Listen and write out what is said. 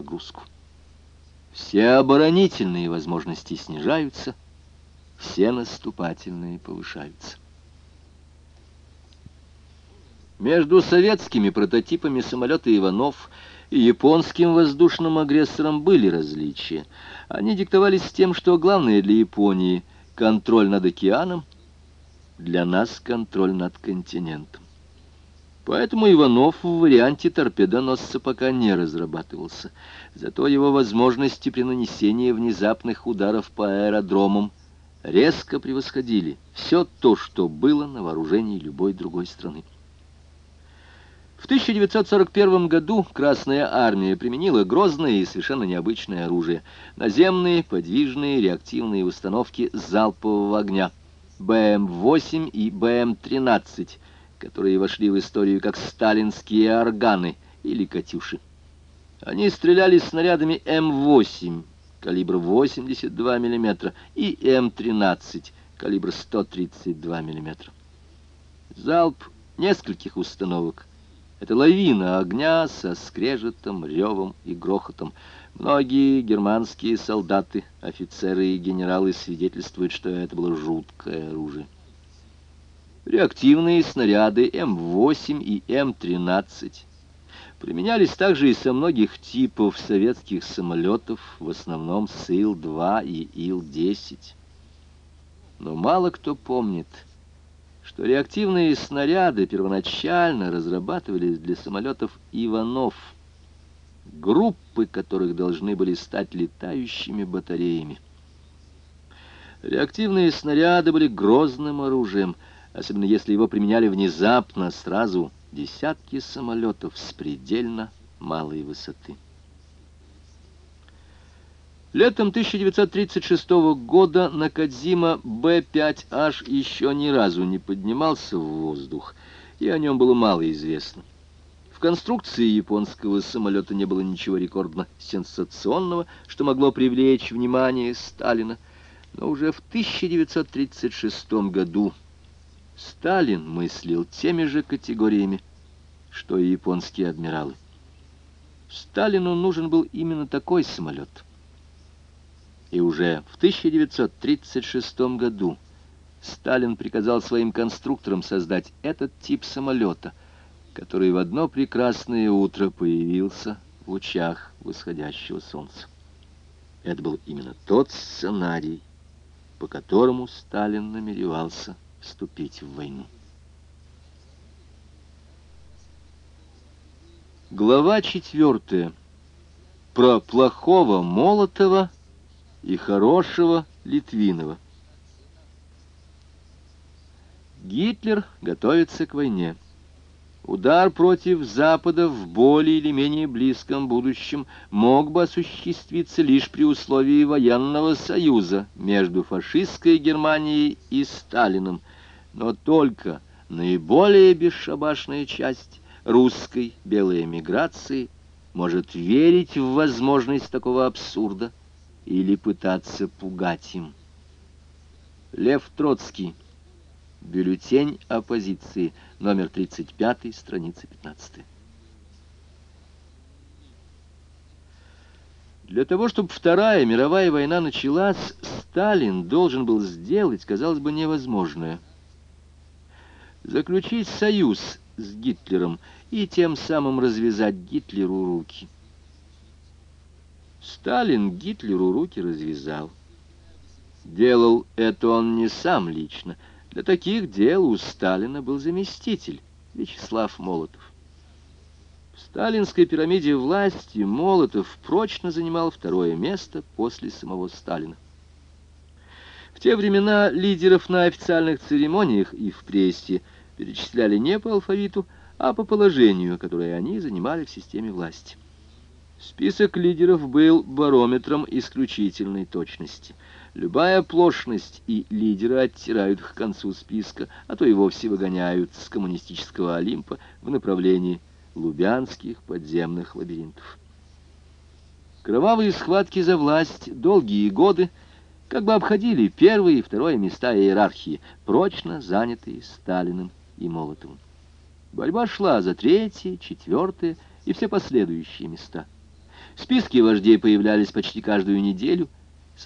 нагрузку. Все оборонительные возможности снижаются, все наступательные повышаются. Между советскими прототипами самолета «Иванов» и японским воздушным агрессором были различия. Они диктовались тем, что главное для Японии — контроль над океаном, для нас — контроль над континентом. Поэтому Иванов в варианте торпедоносца пока не разрабатывался. Зато его возможности при нанесении внезапных ударов по аэродромам резко превосходили все то, что было на вооружении любой другой страны. В 1941 году Красная Армия применила грозное и совершенно необычное оружие — наземные подвижные реактивные установки залпового огня БМ-8 и БМ-13, которые вошли в историю как сталинские органы или «Катюши». Они стреляли снарядами М8 калибра 82 мм и М13 калибра 132 мм. Залп нескольких установок это лавина огня со скрежетом, ревом и грохотом. Многие германские солдаты, офицеры и генералы свидетельствуют, что это было жуткое оружие. Реактивные снаряды М8 и М13 применялись также и со многих типов советских самолетов, в основном с Ил-2 и Ил-10. Но мало кто помнит, что реактивные снаряды первоначально разрабатывались для самолетов «Иванов», группы которых должны были стать летающими батареями. Реактивные снаряды были грозным оружием, особенно если его применяли внезапно сразу десятки самолетов с предельно малой высоты. Летом 1936 года на Кадзима Б-5H еще ни разу не поднимался в воздух, и о нем было мало известно. В конструкции японского самолета не было ничего рекордно-сенсационного, что могло привлечь внимание Сталина. Но уже в 1936 году Сталин мыслил теми же категориями, что и японские адмиралы. Сталину нужен был именно такой самолет — и уже в 1936 году Сталин приказал своим конструкторам создать этот тип самолета, который в одно прекрасное утро появился в лучах восходящего солнца. Это был именно тот сценарий, по которому Сталин намеревался вступить в войну. Глава четвертая. Про плохого Молотова и хорошего Литвинова. Гитлер готовится к войне. Удар против Запада в более или менее близком будущем мог бы осуществиться лишь при условии военного союза между фашистской Германией и Сталином, но только наиболее бесшабашная часть русской белой эмиграции может верить в возможность такого абсурда или пытаться пугать им. Лев Троцкий. Бюллетень оппозиции. Номер 35, страница 15. Для того, чтобы Вторая мировая война началась, Сталин должен был сделать, казалось бы, невозможное. Заключить союз с Гитлером и тем самым развязать Гитлеру руки. Сталин Гитлеру руки развязал. Делал это он не сам лично. Для таких дел у Сталина был заместитель Вячеслав Молотов. В сталинской пирамиде власти Молотов прочно занимал второе место после самого Сталина. В те времена лидеров на официальных церемониях и в прессе перечисляли не по алфавиту, а по положению, которое они занимали в системе власти. Список лидеров был барометром исключительной точности. Любая оплошность, и лидеры оттирают к концу списка, а то и вовсе выгоняют с коммунистического Олимпа в направлении лубянских подземных лабиринтов. Кровавые схватки за власть долгие годы как бы обходили первое и второе места иерархии, прочно занятые Сталиным и Молотовым. Борьба шла за третье, четвертое и все последующие места – Списки вождей появлялись почти каждую неделю —